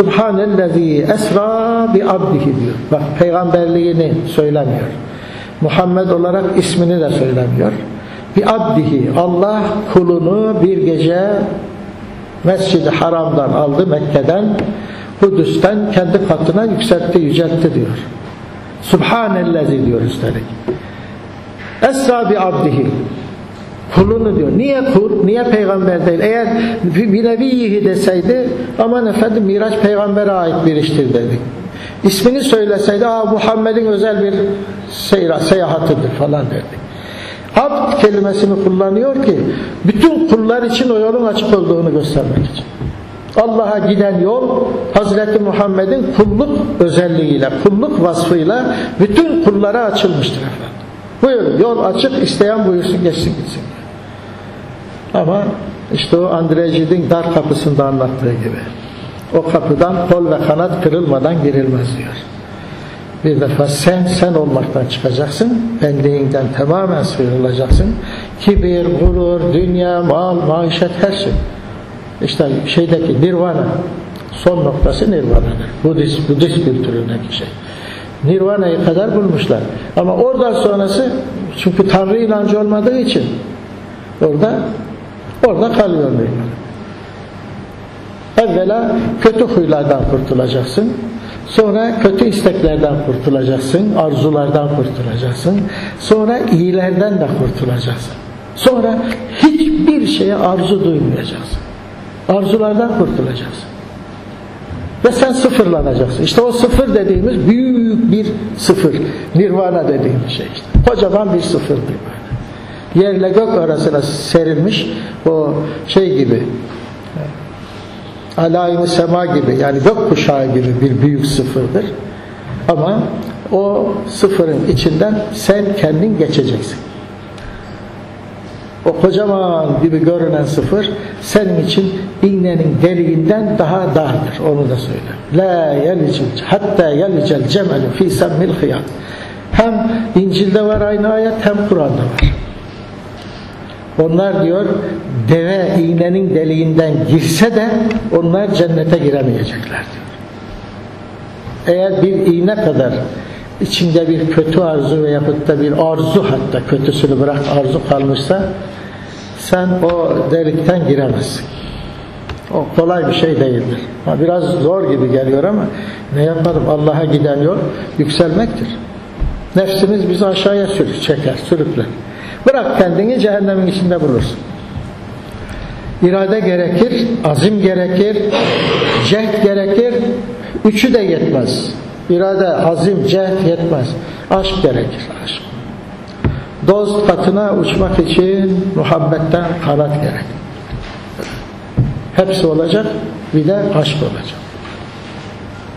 Subhanellezi esra bi abdihi diyor. Bak peygamberliğini söylemiyor. Muhammed olarak ismini de söylemiyor. Bi abdihi Allah kulunu bir gece Mescid-i Haram'dan aldı Mekke'den Kudüs'ten kendi katına yükseltti, yüceltti diyor. Subhanellezi diyor üstelik. Esra bi abdihi kulunu diyor. Niye kul? Niye peygamber değil? Eğer bir nebiyihi deseydi aman efendim Miraç peygambere ait bir iştir dedik. İsmini söyleseydi Aa, Muhammed'in özel bir seyra, seyahatidir falan derdik. Abd kelimesini kullanıyor ki bütün kullar için o yolun açık olduğunu göstermek için. Allah'a giden yol Hazreti Muhammed'in kulluk özelliğiyle, kulluk vasfıyla bütün kullara açılmıştır efendim. Buyurun yol açık isteyen buyursun geçsin gitsin. Ama işte o Andrejid'in dar kapısında anlattığı gibi. O kapıdan kol ve kanat kırılmadan girilmez diyor. Bir defa sen sen olmaktan çıkacaksın. Benliğinden tamamen sıyrılacaksın. Kibir, gurur, dünya, mal, maişet her şey. İşte şeydeki nirvana son noktası nirvanadır. Budist, Budist kültüründeki şey. Nirvana'yı kadar bulmuşlar. Ama oradan sonrası çünkü Tanrı inancı olmadığı için orada orada kalıyor nirvana. Evvela kötü huylardan kurtulacaksın. Sonra kötü isteklerden kurtulacaksın. Arzulardan kurtulacaksın. Sonra iyilerden de kurtulacaksın. Sonra hiçbir şeye arzu duymayacaksın. Arzulardan kurtulacaksın. Ve sen sıfırlanacaksın. İşte o sıfır dediğimiz büyük bir sıfır. Nirvana dediğimiz şey işte. Kocaman bir sıfırdır böyle. Yerle gök arasına serilmiş o şey gibi alayim sema gibi yani gök kuşağı gibi bir büyük sıfırdır. Ama o sıfırın içinden sen kendin geçeceksin. O kocaman gibi görünen sıfır senin için iğnenin deliğinden daha dardır. Onu da söyle. La yelicil hatta yelicel cemelu fi semmil hıyat. Hem İncil'de var aynı ayet hem Kur'an'da var. Onlar diyor deve iğnenin deliğinden girse de onlar cennete giremeyecekler diyor. Eğer bir iğne kadar içinde bir kötü arzu veyahut da bir arzu hatta kötüsünü bırak arzu kalmışsa sen o delikten giremezsin. O kolay bir şey değildir. Biraz zor gibi geliyor ama ne yapalım Allah'a giden yol yükselmektir. Nefsimiz bizi aşağıya sürür, çeker, sürükler. Bırak kendini cehennemin içinde bulursun. İrade gerekir, azim gerekir, cehd gerekir. Üçü de yetmez. İrade, azim, cehd yetmez. Aşk gerekir. Aşk. Dost katına uçmak için muhabbetten kanat gerek. Hepsi olacak, bir de aşk olacak.